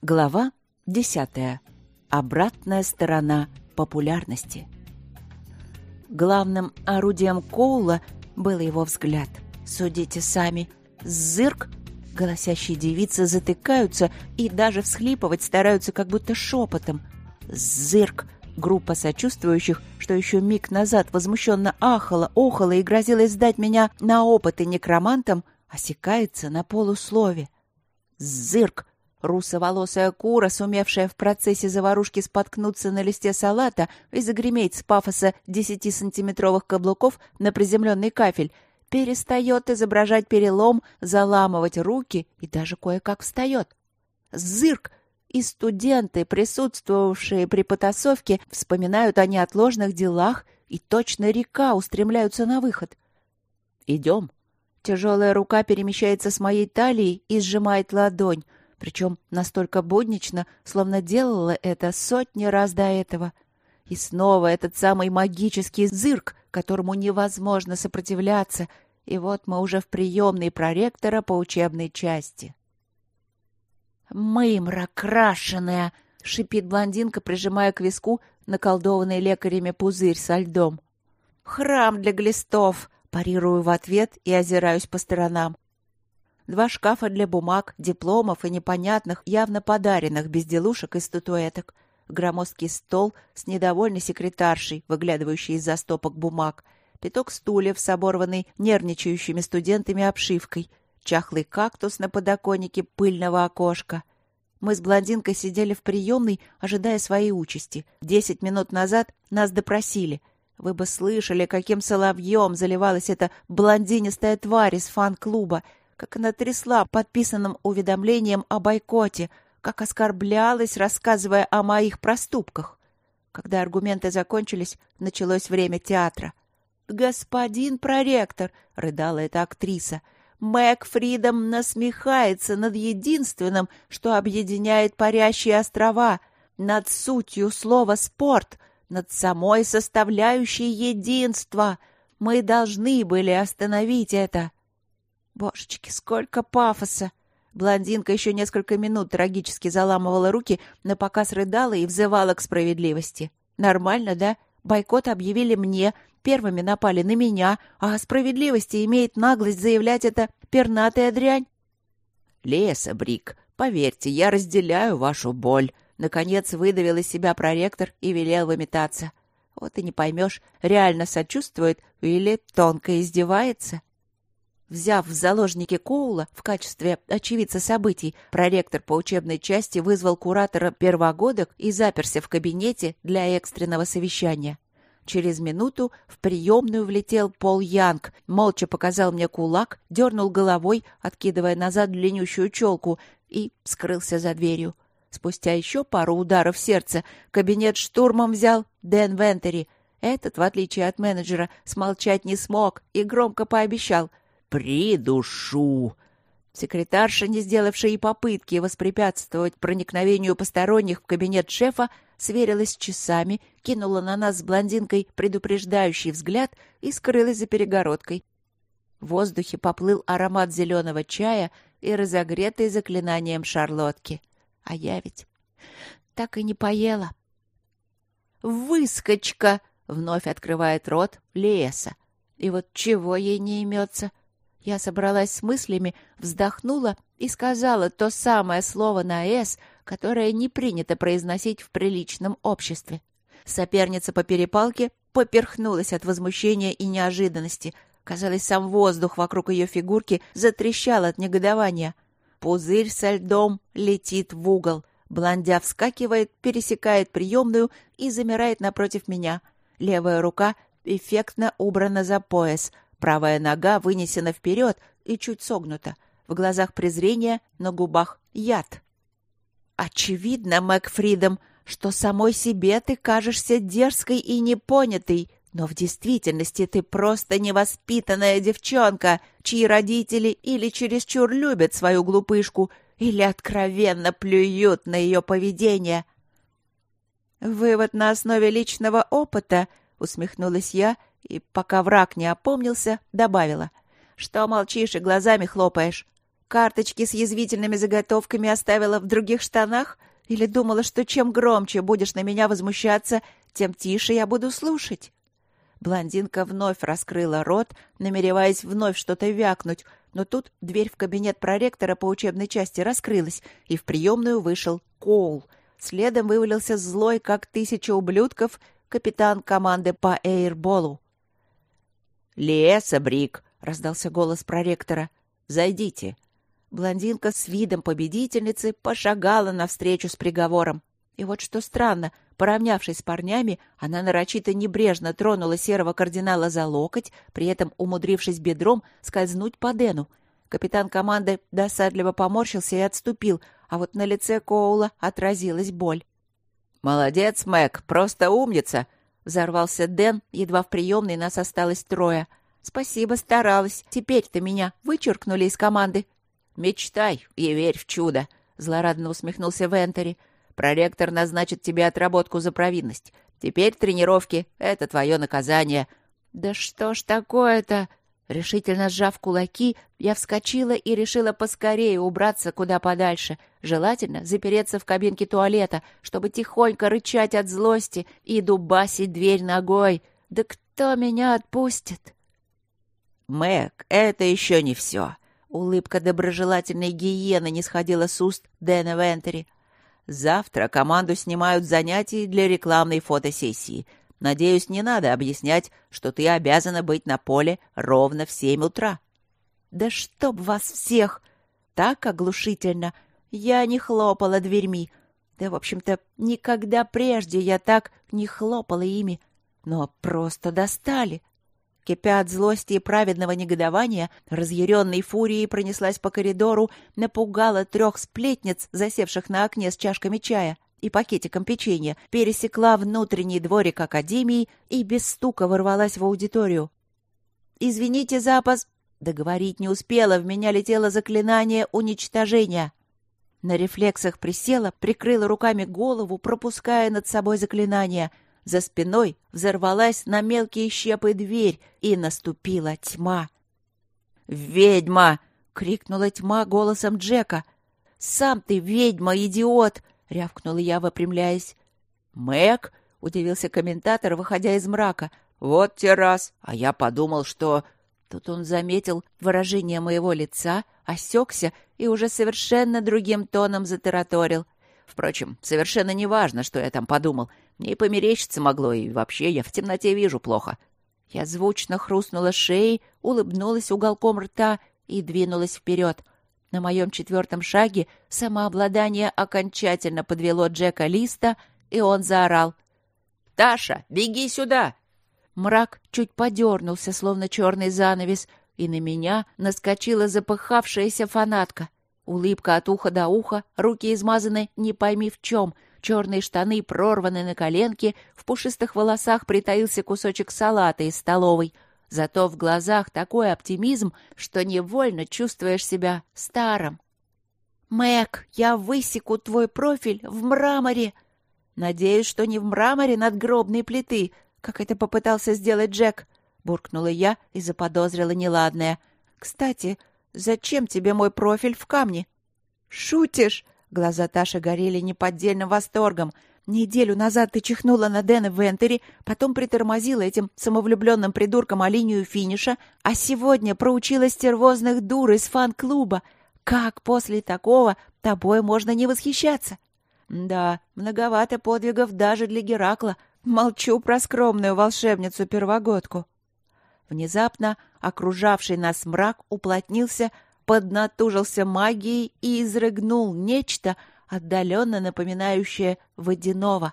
Глава 10. Обратная сторона популярности. Главным орудием Коула был его взгляд. Судите сами. Зырк! Голосящие девицы затыкаются и даже всхлипывать стараются как будто шепотом. Зырк! Группа сочувствующих, что еще миг назад возмущенно ахала, охала и грозилась сдать меня на опыты некромантам, осекается на полуслове. Зырк! Русоволосая кура, сумевшая в процессе заварушки споткнуться на листе салата и загреметь с пафоса десятисантиметровых каблуков на приземленный кафель, перестает изображать перелом, заламывать руки и даже кое-как встает. Зырк! И студенты, присутствовавшие при потасовке, вспоминают о неотложных делах, и точно река устремляются на выход. «Идем». Тяжелая рука перемещается с моей талии и сжимает ладонь, причем настолько буднично, словно делала это сотни раз до этого. И снова этот самый магический зырк, которому невозможно сопротивляться, и вот мы уже в приемной проректора по учебной части. «Мымра крашеная!» — шипит блондинка, прижимая к виску наколдованный лекарями пузырь со льдом. «Храм для глистов!» — парирую в ответ и озираюсь по сторонам два шкафа для бумаг, дипломов и непонятных, явно подаренных безделушек и статуэток, громоздкий стол с недовольной секретаршей, выглядывающей из-за стопок бумаг, пяток стульев с оборванной нервничающими студентами обшивкой, чахлый кактус на подоконнике пыльного окошка. Мы с блондинкой сидели в приемной, ожидая своей участи. Десять минут назад нас допросили. Вы бы слышали, каким соловьем заливалась эта блондинистая тварь из фан-клуба, как она трясла подписанным уведомлением о бойкоте, как оскорблялась, рассказывая о моих проступках. Когда аргументы закончились, началось время театра. «Господин проректор!» — рыдала эта актриса. «Мэг Фридом насмехается над единственным, что объединяет парящие острова, над сутью слова «спорт», над самой составляющей единства. Мы должны были остановить это». Божечки, сколько пафоса! Блондинка еще несколько минут трагически заламывала руки, на показ рыдала и взывала к справедливости. Нормально, да? Бойкот объявили мне, первыми напали на меня, а о справедливости имеет наглость заявлять это пернатая дрянь. Леса, Брик, поверьте, я разделяю вашу боль. Наконец выдавил из себя проректор и велел выметаться. Вот и не поймешь, реально сочувствует или тонко издевается. Взяв в заложники Коула в качестве очевидца событий, проректор по учебной части вызвал куратора первогодок и заперся в кабинете для экстренного совещания. Через минуту в приемную влетел Пол Янг, молча показал мне кулак, дернул головой, откидывая назад длиннющую челку, и скрылся за дверью. Спустя еще пару ударов сердца кабинет штурмом взял Дэн Вентери. Этот, в отличие от менеджера, смолчать не смог и громко пообещал — придушу!» Секретарша, не сделавшая и попытки воспрепятствовать проникновению посторонних в кабинет шефа, сверилась с часами, кинула на нас с блондинкой предупреждающий взгляд и скрылась за перегородкой. В воздухе поплыл аромат зеленого чая и разогретый заклинанием шарлотки. А я ведь так и не поела. «Выскочка!» — вновь открывает рот Леса. И вот чего ей не имется? Я собралась с мыслями, вздохнула и сказала то самое слово на «с», которое не принято произносить в приличном обществе. Соперница по перепалке поперхнулась от возмущения и неожиданности. Казалось, сам воздух вокруг ее фигурки затрещал от негодования. Пузырь со льдом летит в угол. Блондя вскакивает, пересекает приемную и замирает напротив меня. Левая рука эффектно убрана за пояс — Правая нога вынесена вперед и чуть согнута. В глазах презрение, на губах яд. «Очевидно, Макфридом, что самой себе ты кажешься дерзкой и непонятой, но в действительности ты просто невоспитанная девчонка, чьи родители или чересчур любят свою глупышку, или откровенно плюют на ее поведение». «Вывод на основе личного опыта», — усмехнулась я и, пока враг не опомнился, добавила. «Что молчишь и глазами хлопаешь? карточки с язвительными заготовками оставила в других штанах? Или думала, что чем громче будешь на меня возмущаться, тем тише я буду слушать?» Блондинка вновь раскрыла рот, намереваясь вновь что-то вякнуть, но тут дверь в кабинет проректора по учебной части раскрылась, и в приемную вышел Коул. Следом вывалился злой, как тысяча ублюдков, капитан команды по эйрболу. «Леса, Брик!» — раздался голос проректора. «Зайдите». Блондинка с видом победительницы пошагала навстречу с приговором. И вот что странно, поравнявшись с парнями, она нарочито небрежно тронула серого кардинала за локоть, при этом умудрившись бедром скользнуть по Дэну. Капитан команды досадливо поморщился и отступил, а вот на лице Коула отразилась боль. «Молодец, Мэг, просто умница!» — взорвался Дэн, едва в приемной нас осталось трое. «Спасибо, старалась. Теперь-то меня вычеркнули из команды». «Мечтай и верь в чудо!» — злорадно усмехнулся Вентери. Проректор назначит тебе отработку за провинность. Теперь тренировки — это твое наказание». «Да что ж такое-то?» Решительно сжав кулаки, я вскочила и решила поскорее убраться куда подальше, желательно запереться в кабинке туалета, чтобы тихонько рычать от злости и дубасить дверь ногой. Да кто меня отпустит? «Мэг, это еще не все!» Улыбка доброжелательной гиены не сходила с уст Дэна Вентери. Завтра команду снимают занятий для рекламной фотосессии. Надеюсь, не надо объяснять, что ты обязана быть на поле ровно в семь утра. Да чтоб вас всех! Так оглушительно! Я не хлопала дверьми. Да, в общем-то, никогда прежде я так не хлопала ими. Но просто достали. Кипя от злости и праведного негодования, разъяренной фурией пронеслась по коридору, напугала трех сплетниц, засевших на окне с чашками чая и пакетиком печенья, пересекла внутренний дворик Академии и без стука ворвалась в аудиторию. «Извините за опоз...» Договорить не успела, в меня летело заклинание уничтожения. На рефлексах присела, прикрыла руками голову, пропуская над собой заклинание — за спиной взорвалась на мелкие щепы дверь, и наступила тьма. «Ведьма!» — крикнула тьма голосом Джека. «Сам ты ведьма, идиот!» — рявкнула я, выпрямляясь. «Мэг?» — удивился комментатор, выходя из мрака. «Вот те раз! А я подумал, что...» Тут он заметил выражение моего лица, осекся и уже совершенно другим тоном затараторил. Впрочем, совершенно не важно, что я там подумал. Мне и померещиться могло, и вообще я в темноте вижу плохо. Я звучно хрустнула шеей, улыбнулась уголком рта и двинулась вперед. На моем четвертом шаге самообладание окончательно подвело Джека Листа, и он заорал. «Таша, беги сюда!» Мрак чуть подернулся, словно черный занавес, и на меня наскочила запыхавшаяся фанатка. Улыбка от уха до уха, руки измазаны не пойми в чем, черные штаны прорваны на коленке, в пушистых волосах притаился кусочек салата из столовой. Зато в глазах такой оптимизм, что невольно чувствуешь себя старым. «Мэг, я высеку твой профиль в мраморе!» «Надеюсь, что не в мраморе надгробной плиты, как это попытался сделать Джек», — буркнула я и заподозрила неладное. «Кстати, Зачем тебе мой профиль в камне?» «Шутишь?» Глаза Таши горели неподдельным восторгом. «Неделю назад ты чихнула на Дэна Вентери, потом притормозила этим самовлюбленным придурком о линию финиша, а сегодня проучила стервозных дур из фан-клуба. Как после такого тобой можно не восхищаться?» «Да, многовато подвигов даже для Геракла. Молчу про скромную волшебницу-первогодку». Внезапно окружавший нас мрак уплотнился, поднатужился магией и изрыгнул нечто, отдаленно напоминающее водяного.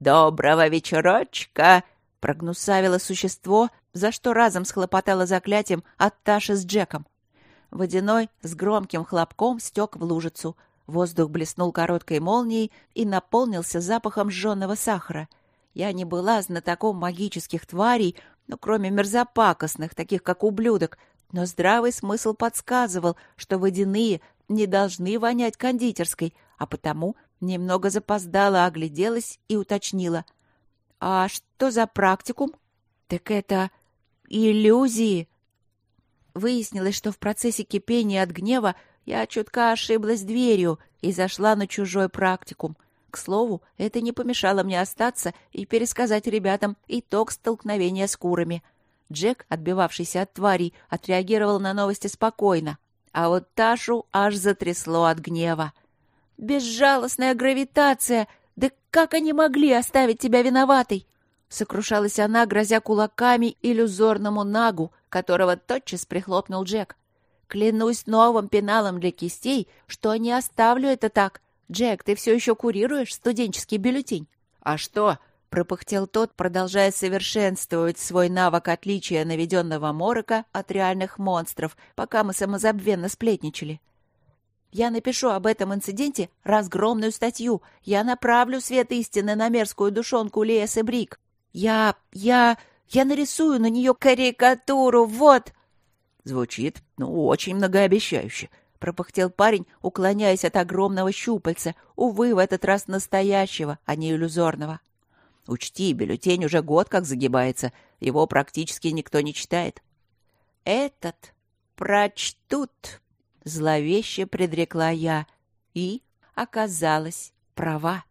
«Доброго вечерочка!» — прогнусавило существо, за что разом схлопотало заклятием от Таши с Джеком. Водяной с громким хлопком стек в лужицу. Воздух блеснул короткой молнией и наполнился запахом жженого сахара — я не была знатоком магических тварей, ну, кроме мерзопакостных, таких как ублюдок, но здравый смысл подсказывал, что водяные не должны вонять кондитерской, а потому немного запоздала, огляделась и уточнила. «А что за практикум?» «Так это иллюзии». выяснилось, что в процессе кипения от гнева я чутка ошиблась дверью и зашла на чужой практикум. К слову, это не помешало мне остаться и пересказать ребятам итог столкновения с курами. Джек, отбивавшийся от тварей, отреагировал на новости спокойно. А вот Ташу аж затрясло от гнева. «Безжалостная гравитация! Да как они могли оставить тебя виноватой?» Сокрушалась она, грозя кулаками иллюзорному нагу, которого тотчас прихлопнул Джек. «Клянусь новым пеналом для кистей, что не оставлю это так. Джек, ты все еще курируешь студенческий бюллетень?» «А что?» — пропыхтел тот, продолжая совершенствовать свой навык отличия наведенного морока от реальных монстров, пока мы самозабвенно сплетничали. Я напишу об этом инциденте разгромную статью. Я направлю свет истины на мерзкую душонку Леэс и Брик. Я... я... я нарисую на нее карикатуру, вот!» Звучит, ну, очень многообещающе. — пропыхтел парень, уклоняясь от огромного щупальца, увы, в этот раз настоящего, а не иллюзорного. «Учти, бюллетень уже год как загибается, его практически никто не читает». «Этот прочтут», — зловеще предрекла я, и оказалась права.